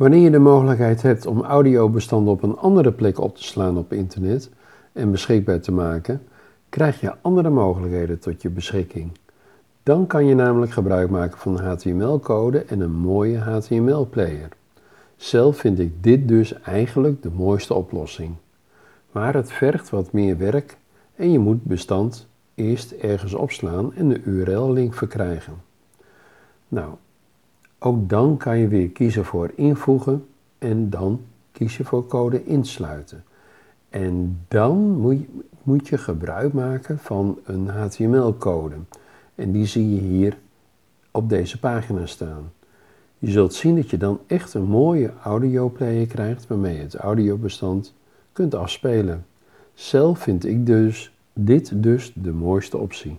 Wanneer je de mogelijkheid hebt om audiobestanden op een andere plek op te slaan op internet en beschikbaar te maken, krijg je andere mogelijkheden tot je beschikking. Dan kan je namelijk gebruik maken van HTML-code en een mooie HTML-player. Zelf vind ik dit dus eigenlijk de mooiste oplossing. Maar het vergt wat meer werk en je moet bestand eerst ergens opslaan en de URL-link verkrijgen. Nou, ook dan kan je weer kiezen voor invoegen en dan kies je voor code insluiten. En dan moet je, moet je gebruik maken van een HTML-code. En die zie je hier op deze pagina staan. Je zult zien dat je dan echt een mooie audioplayer krijgt waarmee je het audiobestand kunt afspelen. Zelf vind ik dus dit dus de mooiste optie.